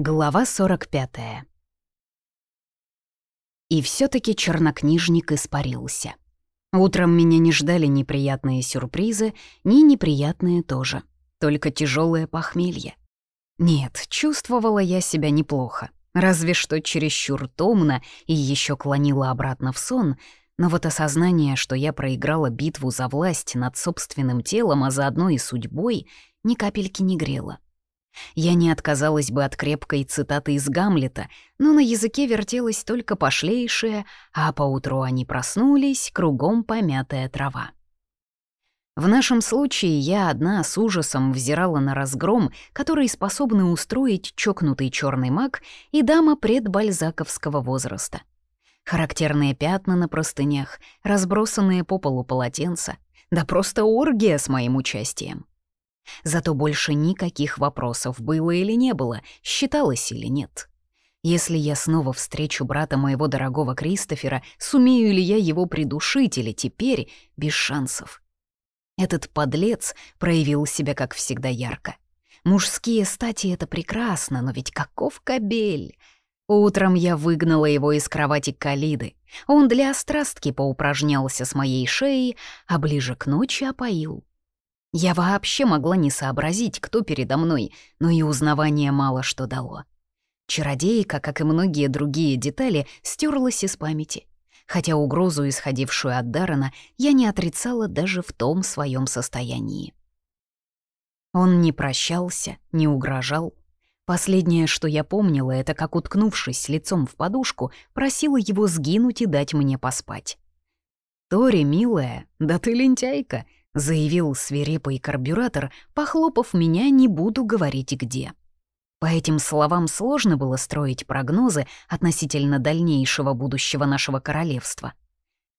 Глава 45. И все таки чернокнижник испарился. Утром меня не ждали неприятные сюрпризы, ни неприятные тоже, только тяжелое похмелье. Нет, чувствовала я себя неплохо, разве что чересчур томно и еще клонила обратно в сон, но вот осознание, что я проиграла битву за власть над собственным телом, а заодно и судьбой, ни капельки не грело. Я не отказалась бы от крепкой цитаты из Гамлета, но на языке вертелась только пошлейшая, а поутру они проснулись, кругом помятая трава. В нашем случае я одна с ужасом взирала на разгром, который способны устроить чокнутый черный маг и дама предбальзаковского возраста. Характерные пятна на простынях, разбросанные по полу полотенца, да просто оргия с моим участием. Зато больше никаких вопросов, было или не было, считалось или нет. Если я снова встречу брата моего дорогого Кристофера, сумею ли я его придушить или теперь без шансов? Этот подлец проявил себя, как всегда, ярко. Мужские стати — это прекрасно, но ведь каков кобель! Утром я выгнала его из кровати Калиды. Он для острастки поупражнялся с моей шеей, а ближе к ночи опоил. Я вообще могла не сообразить, кто передо мной, но и узнавание мало что дало. Чародейка, как и многие другие детали, стерлась из памяти, хотя угрозу, исходившую от Дарана, я не отрицала даже в том своем состоянии. Он не прощался, не угрожал. Последнее, что я помнила, это как, уткнувшись лицом в подушку, просила его сгинуть и дать мне поспать. «Тори, милая, да ты лентяйка!» — заявил свирепый карбюратор, похлопав меня «не буду говорить где». По этим словам сложно было строить прогнозы относительно дальнейшего будущего нашего королевства.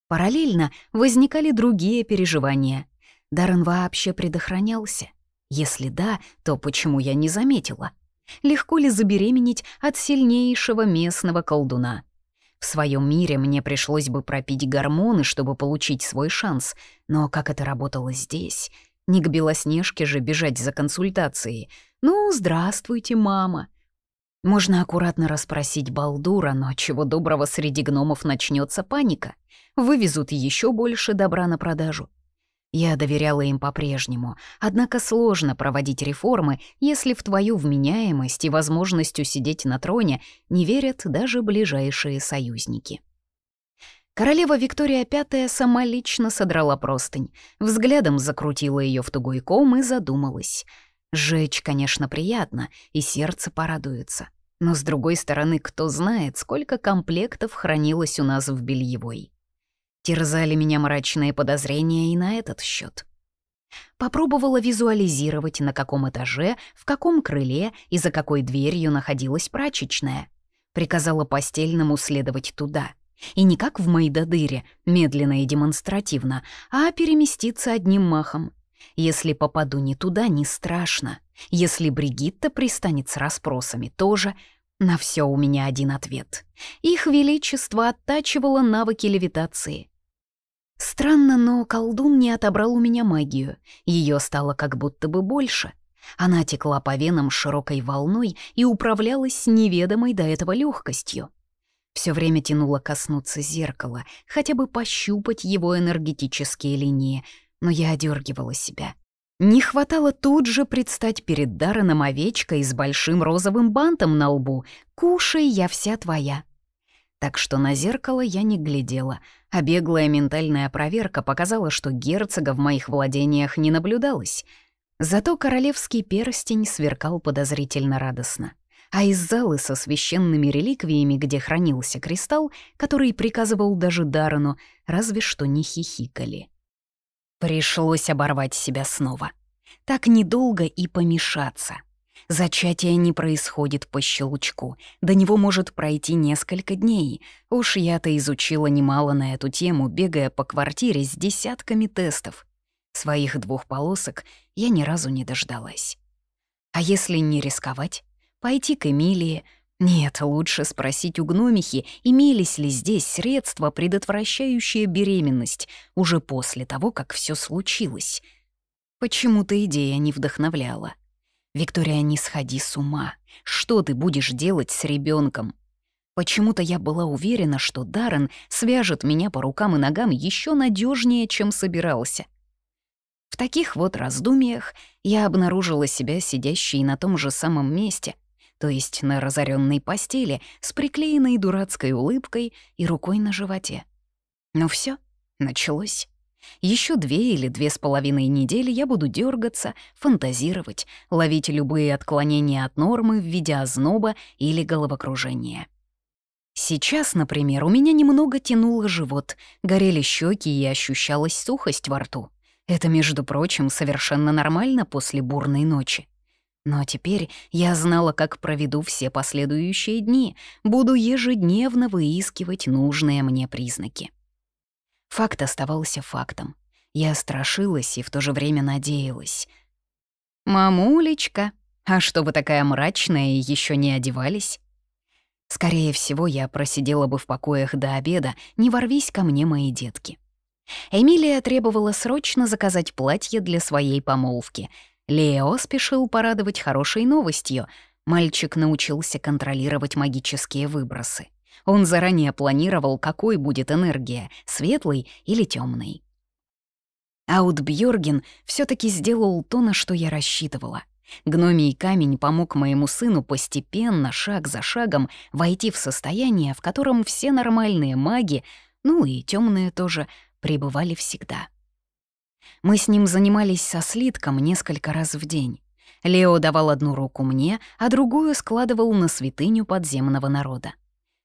Параллельно возникали другие переживания. Даррен вообще предохранялся? Если да, то почему я не заметила? Легко ли забеременеть от сильнейшего местного колдуна? В своем мире мне пришлось бы пропить гормоны, чтобы получить свой шанс, но как это работало здесь? Не к Белоснежке же бежать за консультацией. «Ну, здравствуйте, мама». Можно аккуратно расспросить Балдура, но чего доброго среди гномов начнется паника. Вывезут еще больше добра на продажу. Я доверяла им по-прежнему, однако сложно проводить реформы, если в твою вменяемость и возможность усидеть на троне не верят даже ближайшие союзники. Королева Виктория V сама лично содрала простынь, взглядом закрутила ее в тугой ком и задумалась. Жечь, конечно, приятно, и сердце порадуется. Но, с другой стороны, кто знает, сколько комплектов хранилось у нас в бельевой. Терзали меня мрачные подозрения и на этот счет. Попробовала визуализировать, на каком этаже, в каком крыле и за какой дверью находилась прачечная. Приказала постельному следовать туда. И не как в Майдадыре, медленно и демонстративно, а переместиться одним махом. Если попаду не туда, не страшно. Если Бригитта пристанет с расспросами, тоже на все у меня один ответ. Их величество оттачивало навыки левитации. Странно, но колдун не отобрал у меня магию. Ее стало как будто бы больше. Она текла по венам широкой волной и управлялась неведомой до этого легкостью. Все время тянуло коснуться зеркала, хотя бы пощупать его энергетические линии, но я одергивала себя. Не хватало тут же предстать перед Дарреном овечкой с большим розовым бантом на лбу. «Кушай, я вся твоя». Так что на зеркало я не глядела, а беглая ментальная проверка показала, что герцога в моих владениях не наблюдалось. Зато королевский перстень сверкал подозрительно радостно. А из залы со священными реликвиями, где хранился кристалл, который приказывал даже Даррену, разве что не хихикали. Пришлось оборвать себя снова. Так недолго и помешаться. Зачатие не происходит по щелчку. До него может пройти несколько дней. Уж я-то изучила немало на эту тему, бегая по квартире с десятками тестов. Своих двух полосок я ни разу не дождалась. А если не рисковать? Пойти к Эмилии, нет, лучше спросить у гномихи, имелись ли здесь средства, предотвращающие беременность, уже после того, как все случилось. Почему-то идея не вдохновляла. «Виктория, не сходи с ума. Что ты будешь делать с ребенком? Почему-то я была уверена, что Даррен свяжет меня по рукам и ногам еще надежнее, чем собирался. В таких вот раздумьях я обнаружила себя сидящей на том же самом месте, то есть на разоренной постели с приклеенной дурацкой улыбкой и рукой на животе. Ну все, началось. Еще две или две с половиной недели я буду дергаться, фантазировать, ловить любые отклонения от нормы в виде озноба или головокружения. Сейчас, например, у меня немного тянуло живот, горели щеки и ощущалась сухость во рту. Это, между прочим, совершенно нормально после бурной ночи. Но теперь я знала, как проведу все последующие дни, буду ежедневно выискивать нужные мне признаки. Факт оставался фактом. Я страшилась и в то же время надеялась. «Мамулечка, а что вы такая мрачная и еще не одевались?» Скорее всего, я просидела бы в покоях до обеда, не ворвись ко мне мои детки. Эмилия требовала срочно заказать платье для своей помолвки. Лео спешил порадовать хорошей новостью. Мальчик научился контролировать магические выбросы. Он заранее планировал, какой будет энергия — светлой или темной. Аутбьорген все таки сделал то, на что я рассчитывала. Гномий камень помог моему сыну постепенно, шаг за шагом, войти в состояние, в котором все нормальные маги, ну и темные тоже, пребывали всегда. Мы с ним занимались со слитком несколько раз в день. Лео давал одну руку мне, а другую складывал на святыню подземного народа.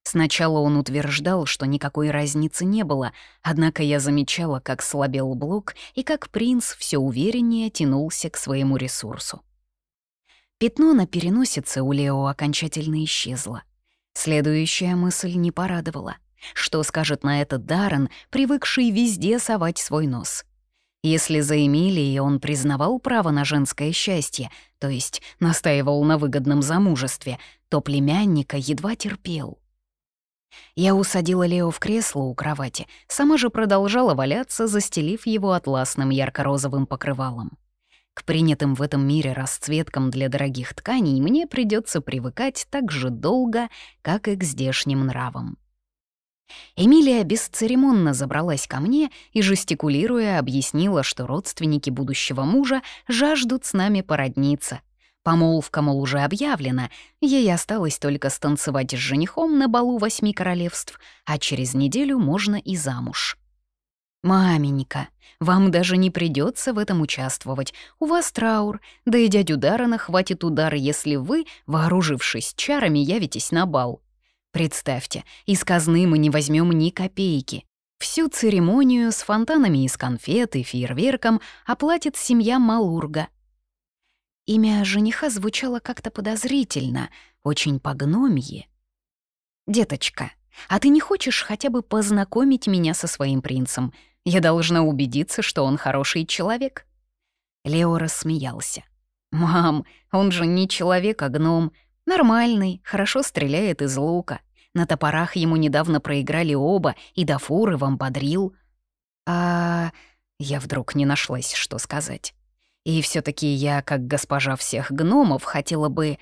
Сначала он утверждал, что никакой разницы не было, однако я замечала, как слабел блок и как принц все увереннее тянулся к своему ресурсу. Пятно на переносице у Лео окончательно исчезло. Следующая мысль не порадовала. Что скажет на это Даррен, привыкший везде совать свой нос? Если за Эмилией он признавал право на женское счастье, то есть настаивал на выгодном замужестве, то племянника едва терпел. Я усадила Лео в кресло у кровати, сама же продолжала валяться, застелив его атласным ярко-розовым покрывалом. К принятым в этом мире расцветкам для дорогих тканей мне придется привыкать так же долго, как и к здешним нравам. Эмилия бесцеремонно забралась ко мне и, жестикулируя, объяснила, что родственники будущего мужа жаждут с нами породниться — Помолвка, мол, уже объявлена, ей осталось только станцевать с женихом на балу восьми королевств, а через неделю можно и замуж. «Маменька, вам даже не придется в этом участвовать. У вас траур, да и дядю Дарана хватит удар, если вы, вооружившись чарами, явитесь на бал. Представьте, из казны мы не возьмем ни копейки. Всю церемонию с фонтанами из конфет и фейерверком оплатит семья Малурга. Имя жениха звучало как-то подозрительно, очень по-гномье. «Деточка, а ты не хочешь хотя бы познакомить меня со своим принцем? Я должна убедиться, что он хороший человек». Лео рассмеялся. «Мам, он же не человек, а гном. Нормальный, хорошо стреляет из лука. На топорах ему недавно проиграли оба, и до фуры вам бодрил». «А...» Я вдруг не нашлась, что сказать. И все таки я, как госпожа всех гномов, хотела бы...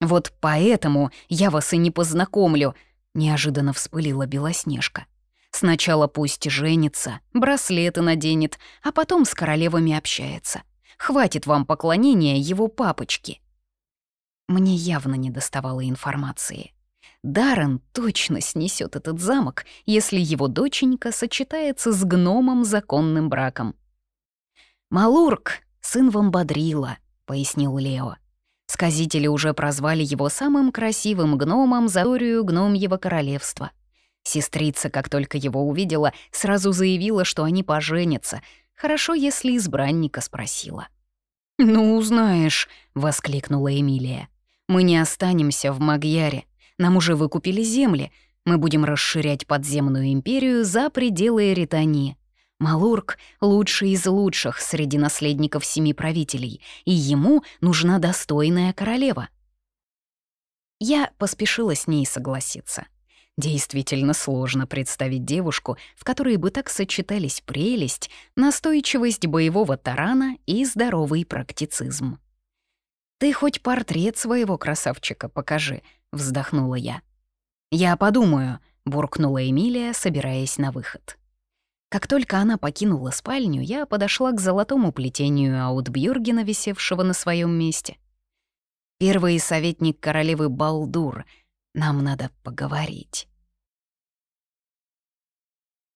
Вот поэтому я вас и не познакомлю, неожиданно вспылила Белоснежка. Сначала пусть женится, браслеты наденет, а потом с королевами общается. Хватит вам поклонения его папочки. Мне явно не доставало информации. Даррен точно снесет этот замок, если его доченька сочетается с гномом законным браком. «Малурк, «Сын Вамбадрила», — пояснил Лео. Сказители уже прозвали его самым красивым гномом за историю гномьего королевства. Сестрица, как только его увидела, сразу заявила, что они поженятся. Хорошо, если избранника спросила. «Ну, знаешь», — воскликнула Эмилия, — «мы не останемся в Магьяре. Нам уже выкупили земли. Мы будем расширять подземную империю за пределы Эритании. Малурк — лучший из лучших среди наследников семи правителей, и ему нужна достойная королева. Я поспешила с ней согласиться. Действительно сложно представить девушку, в которой бы так сочетались прелесть, настойчивость боевого тарана и здоровый практицизм. «Ты хоть портрет своего красавчика покажи», — вздохнула я. «Я подумаю», — буркнула Эмилия, собираясь на выход. Как только она покинула спальню, я подошла к золотому плетению Аутбюргена, висевшего на своем месте. «Первый советник королевы Балдур. Нам надо поговорить».